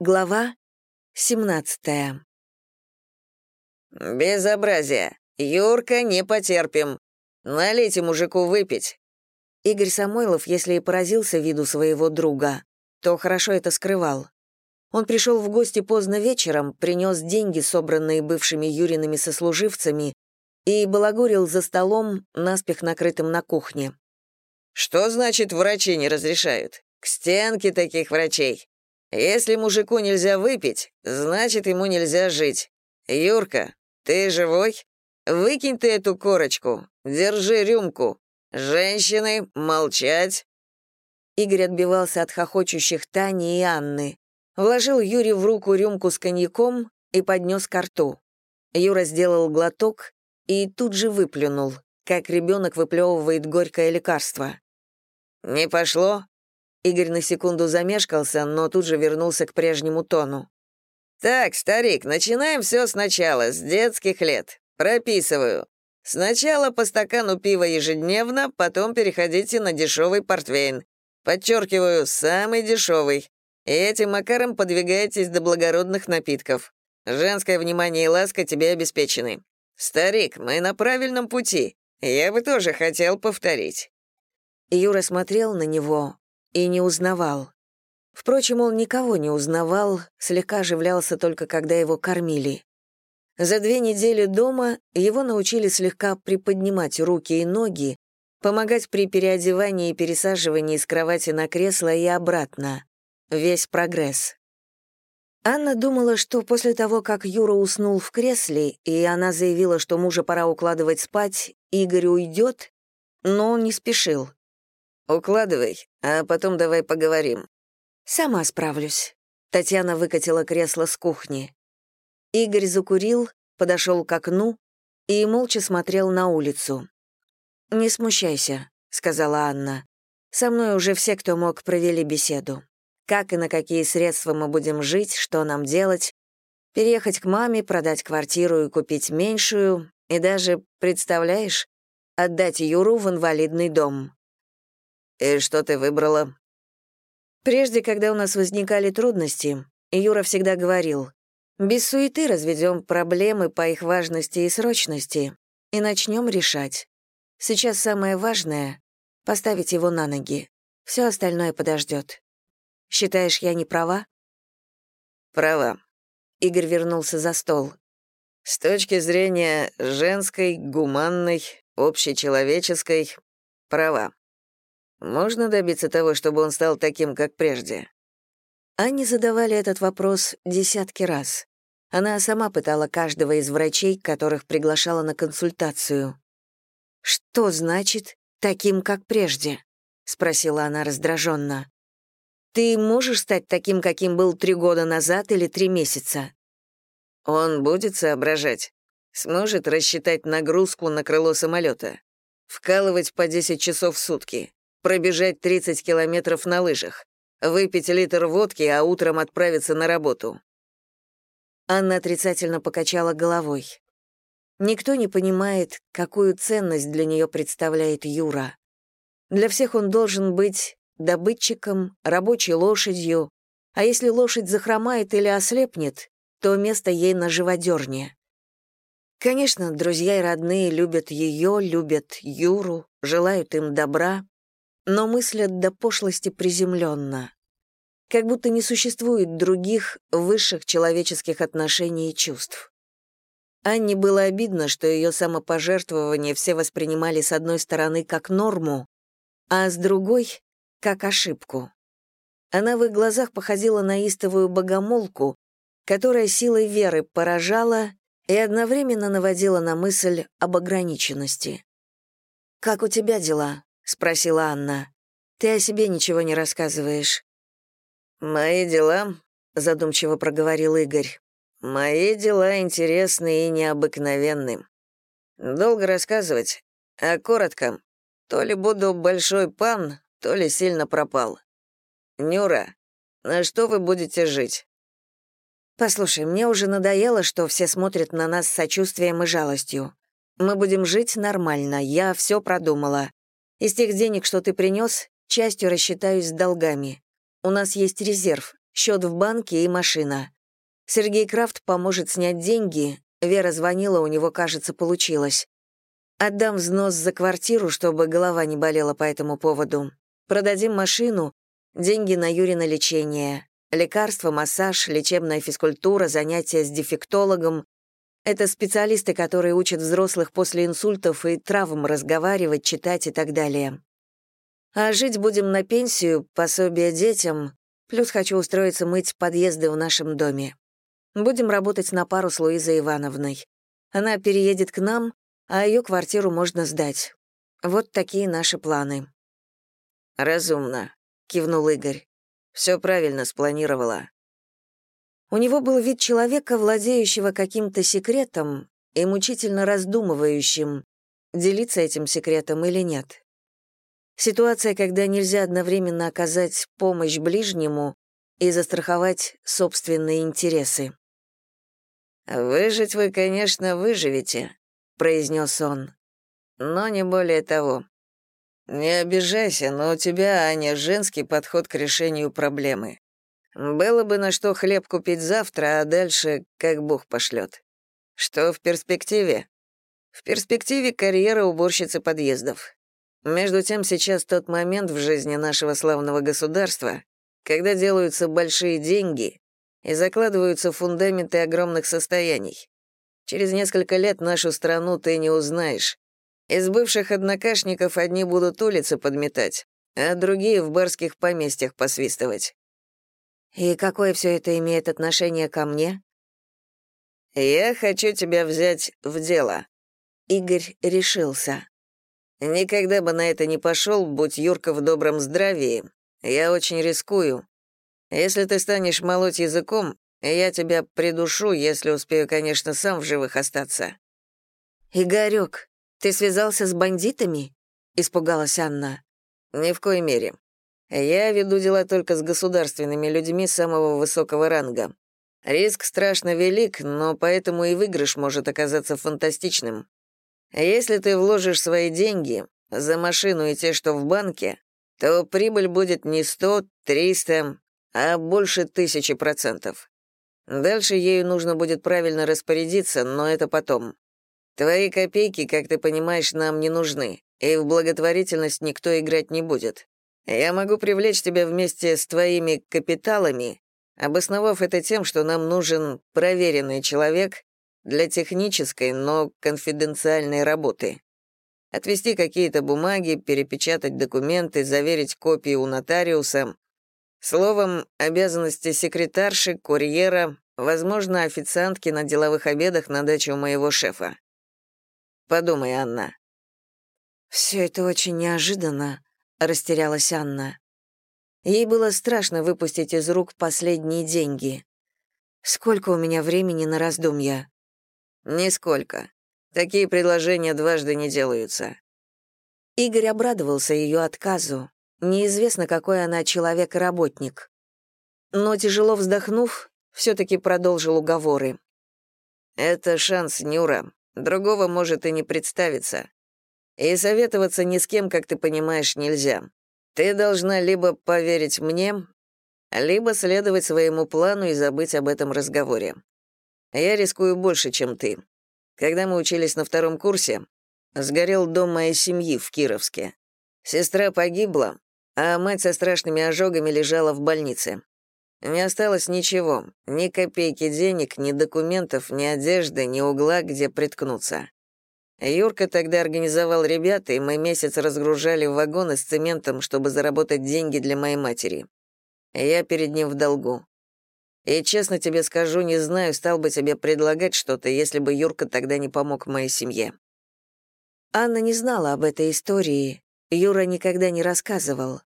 Глава 17 «Безобразие! Юрка, не потерпим! Налейте мужику выпить!» Игорь Самойлов, если и поразился виду своего друга, то хорошо это скрывал. Он пришел в гости поздно вечером, принес деньги, собранные бывшими Юриными сослуживцами, и балагурил за столом, наспех накрытым на кухне. «Что значит врачи не разрешают? К стенке таких врачей! Если мужику нельзя выпить, значит, ему нельзя жить. Юрка, ты живой? Выкинь ты эту корочку, держи рюмку. Женщины, молчать!» Игорь отбивался от хохочущих Тани и Анны. Вложил Юре в руку рюмку с коньяком и поднес ко рту. Юра сделал глоток и тут же выплюнул, как ребенок выплевывает горькое лекарство. «Не пошло?» Игорь на секунду замешкался, но тут же вернулся к прежнему тону. «Так, старик, начинаем все сначала, с детских лет. Прописываю. Сначала по стакану пива ежедневно, потом переходите на дешевый портвейн. Подчеркиваю, самый дешевый. И этим макаром подвигаетесь до благородных напитков. Женское внимание и ласка тебе обеспечены. Старик, мы на правильном пути. Я бы тоже хотел повторить». Юра смотрел на него, и не узнавал. Впрочем, он никого не узнавал, слегка оживлялся только когда его кормили. За две недели дома его научили слегка приподнимать руки и ноги, помогать при переодевании и пересаживании с кровати на кресло и обратно. Весь прогресс. Анна думала, что после того, как Юра уснул в кресле, и она заявила, что мужа пора укладывать спать, Игорь уйдет, но он не спешил. «Укладывай, а потом давай поговорим». «Сама справлюсь». Татьяна выкатила кресло с кухни. Игорь закурил, подошел к окну и молча смотрел на улицу. «Не смущайся», — сказала Анна. «Со мной уже все, кто мог, провели беседу. Как и на какие средства мы будем жить, что нам делать, переехать к маме, продать квартиру и купить меньшую, и даже, представляешь, отдать Юру в инвалидный дом. «И что ты выбрала?» Прежде, когда у нас возникали трудности, Юра всегда говорил, «Без суеты разведем проблемы по их важности и срочности и начнем решать. Сейчас самое важное — поставить его на ноги. Все остальное подождет. Считаешь, я не права?» «Права». Игорь вернулся за стол. «С точки зрения женской, гуманной, общечеловеческой, права. Можно добиться того, чтобы он стал таким, как прежде?» Анне задавали этот вопрос десятки раз. Она сама пытала каждого из врачей, которых приглашала на консультацию. «Что значит «таким, как прежде»?» — спросила она раздраженно. «Ты можешь стать таким, каким был три года назад или три месяца?» «Он будет соображать, сможет рассчитать нагрузку на крыло самолета, вкалывать по 10 часов в сутки, пробежать 30 километров на лыжах, выпить литр водки, а утром отправиться на работу. Анна отрицательно покачала головой. Никто не понимает, какую ценность для нее представляет Юра. Для всех он должен быть добытчиком, рабочей лошадью, а если лошадь захромает или ослепнет, то место ей на живодерне. Конечно, друзья и родные любят ее, любят Юру, желают им добра, но мыслят до пошлости приземленно. Как будто не существует других высших человеческих отношений и чувств. Анне было обидно, что ее самопожертвование все воспринимали с одной стороны как норму, а с другой — как ошибку. Она в их глазах походила на истовую богомолку, которая силой веры поражала и одновременно наводила на мысль об ограниченности. «Как у тебя дела?» — спросила Анна. «Ты о себе ничего не рассказываешь». «Мои дела», — задумчиво проговорил Игорь, «мои дела интересны и необыкновенны. Долго рассказывать, а коротко. То ли буду большой пан, то ли сильно пропал. Нюра, на что вы будете жить?» «Послушай, мне уже надоело, что все смотрят на нас с сочувствием и жалостью. Мы будем жить нормально, я все продумала. Из тех денег, что ты принес, частью рассчитаюсь с долгами. У нас есть резерв, счет в банке и машина. Сергей Крафт поможет снять деньги. Вера звонила, у него, кажется, получилось. Отдам взнос за квартиру, чтобы голова не болела по этому поводу. Продадим машину, деньги на Юрина лечение. Лекарства, массаж, лечебная физкультура, занятия с дефектологом. Это специалисты, которые учат взрослых после инсультов и травм разговаривать, читать и так далее. А жить будем на пенсию, пособие детям, плюс хочу устроиться мыть подъезды в нашем доме. Будем работать на пару с Луизой Ивановной. Она переедет к нам, а ее квартиру можно сдать. Вот такие наши планы». «Разумно», — кивнул Игорь. Все правильно спланировала». У него был вид человека, владеющего каким-то секретом и мучительно раздумывающим, делиться этим секретом или нет. Ситуация, когда нельзя одновременно оказать помощь ближнему и застраховать собственные интересы. «Выжить вы, конечно, выживете», — произнес он. «Но не более того. Не обижайся, но у тебя, Аня, женский подход к решению проблемы. Было бы на что хлеб купить завтра, а дальше как Бог пошлет. Что в перспективе? В перспективе карьера уборщицы подъездов. Между тем, сейчас тот момент в жизни нашего славного государства, когда делаются большие деньги и закладываются фундаменты огромных состояний. Через несколько лет нашу страну ты не узнаешь. Из бывших однокашников одни будут улицы подметать, а другие в барских поместьях посвистывать. И какое все это имеет отношение ко мне? Я хочу тебя взять в дело. Игорь решился. Никогда бы на это не пошел, будь Юрка в добром здравии. Я очень рискую. Если ты станешь молоть языком, я тебя придушу, если успею, конечно, сам в живых остаться». «Игорёк, ты связался с бандитами?» — испугалась Анна. «Ни в коей мере. Я веду дела только с государственными людьми самого высокого ранга. Риск страшно велик, но поэтому и выигрыш может оказаться фантастичным. Если ты вложишь свои деньги за машину и те, что в банке, то прибыль будет не 100, 300, а больше тысячи процентов. Дальше ею нужно будет правильно распорядиться, но это потом. Твои копейки, как ты понимаешь, нам не нужны, и в благотворительность никто играть не будет. Я могу привлечь тебя вместе с твоими капиталами, обосновав это тем, что нам нужен проверенный человек для технической, но конфиденциальной работы. Отвести какие-то бумаги, перепечатать документы, заверить копии у нотариуса, Словом, обязанности секретарши, курьера, возможно, официантки на деловых обедах на даче у моего шефа. Подумай, Анна. Все это очень неожиданно, растерялась Анна. Ей было страшно выпустить из рук последние деньги. Сколько у меня времени на раздумья? Нисколько. Такие предложения дважды не делаются. Игорь обрадовался ее отказу. Неизвестно, какой она человек и работник. Но, тяжело вздохнув, все-таки продолжил уговоры. «Это шанс, Нюра. Другого может и не представиться. И советоваться ни с кем, как ты понимаешь, нельзя. Ты должна либо поверить мне, либо следовать своему плану и забыть об этом разговоре. Я рискую больше, чем ты. Когда мы учились на втором курсе, сгорел дом моей семьи в Кировске. Сестра погибла, а мать со страшными ожогами лежала в больнице. Не осталось ничего, ни копейки денег, ни документов, ни одежды, ни угла, где приткнуться. Юрка тогда организовал ребят, и мы месяц разгружали вагоны с цементом, чтобы заработать деньги для моей матери. Я перед ним в долгу. И честно тебе скажу, не знаю, стал бы тебе предлагать что-то, если бы Юрка тогда не помог моей семье. Анна не знала об этой истории, Юра никогда не рассказывал.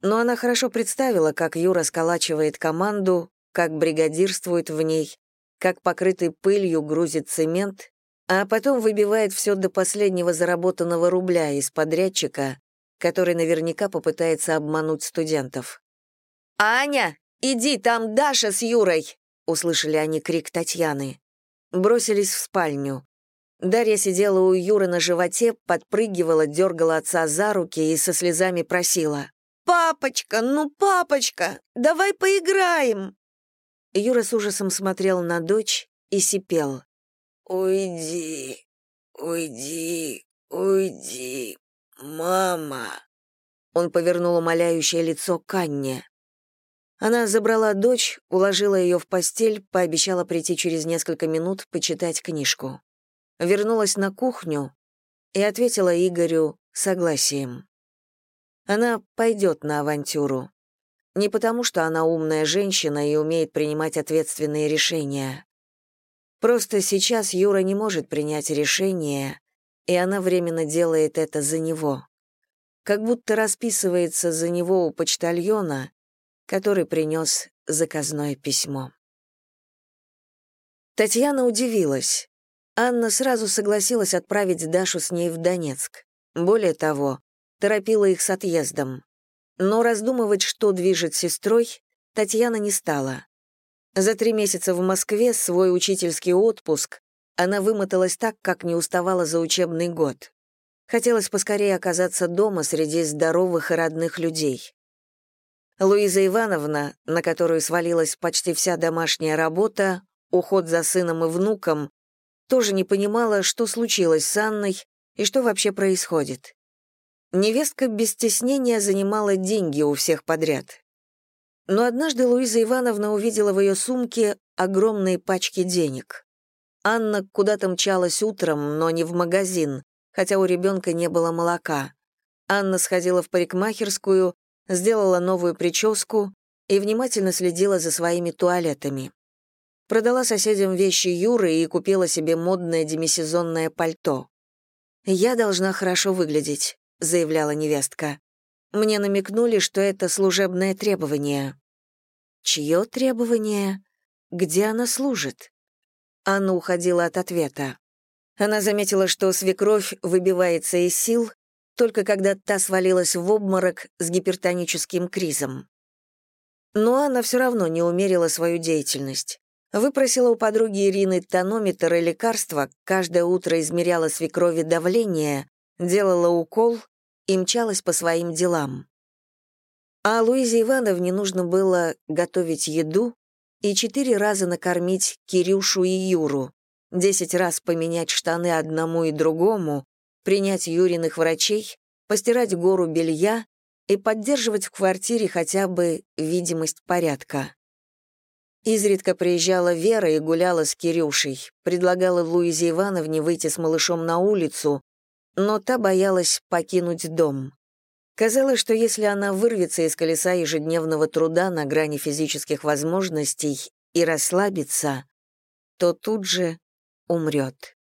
Но она хорошо представила, как Юра сколачивает команду, как бригадирствует в ней, как покрытый пылью грузит цемент, а потом выбивает все до последнего заработанного рубля из подрядчика, который наверняка попытается обмануть студентов. «Аня, иди, там Даша с Юрой!» — услышали они крик Татьяны. Бросились в спальню. Дарья сидела у Юры на животе, подпрыгивала, дергала отца за руки и со слезами просила. «Папочка, ну, папочка, давай поиграем!» Юра с ужасом смотрел на дочь и сипел. «Уйди, уйди, уйди, мама!» Он повернул умоляющее лицо к Анне. Она забрала дочь, уложила ее в постель, пообещала прийти через несколько минут почитать книжку. Вернулась на кухню и ответила Игорю согласием. Она пойдет на авантюру. Не потому, что она умная женщина и умеет принимать ответственные решения. Просто сейчас Юра не может принять решение, и она временно делает это за него. Как будто расписывается за него у почтальона, который принес заказное письмо. Татьяна удивилась. Анна сразу согласилась отправить Дашу с ней в Донецк. Более того, торопила их с отъездом. Но раздумывать, что движет сестрой, Татьяна не стала. За три месяца в Москве свой учительский отпуск она вымоталась так, как не уставала за учебный год. Хотелось поскорее оказаться дома среди здоровых и родных людей. Луиза Ивановна, на которую свалилась почти вся домашняя работа, уход за сыном и внуком, тоже не понимала, что случилось с Анной и что вообще происходит. Невестка без стеснения занимала деньги у всех подряд. Но однажды Луиза Ивановна увидела в ее сумке огромные пачки денег. Анна куда-то мчалась утром, но не в магазин, хотя у ребенка не было молока. Анна сходила в парикмахерскую, сделала новую прическу и внимательно следила за своими туалетами. Продала соседям вещи Юры и купила себе модное демисезонное пальто. «Я должна хорошо выглядеть», — заявляла невестка. Мне намекнули, что это служебное требование. Чье требование? Где она служит? Анна уходила от ответа. Она заметила, что свекровь выбивается из сил, только когда та свалилась в обморок с гипертоническим кризом. Но она все равно не умерила свою деятельность. Выпросила у подруги Ирины тонометр и лекарства, каждое утро измеряла свекрови давление, делала укол и мчалась по своим делам. А Луизе Ивановне нужно было готовить еду и четыре раза накормить Кирюшу и Юру, десять раз поменять штаны одному и другому, принять Юриных врачей, постирать гору белья и поддерживать в квартире хотя бы видимость порядка. Изредка приезжала Вера и гуляла с Кирюшей, предлагала Луизе Ивановне выйти с малышом на улицу, но та боялась покинуть дом. Казалось, что если она вырвется из колеса ежедневного труда на грани физических возможностей и расслабится, то тут же умрет.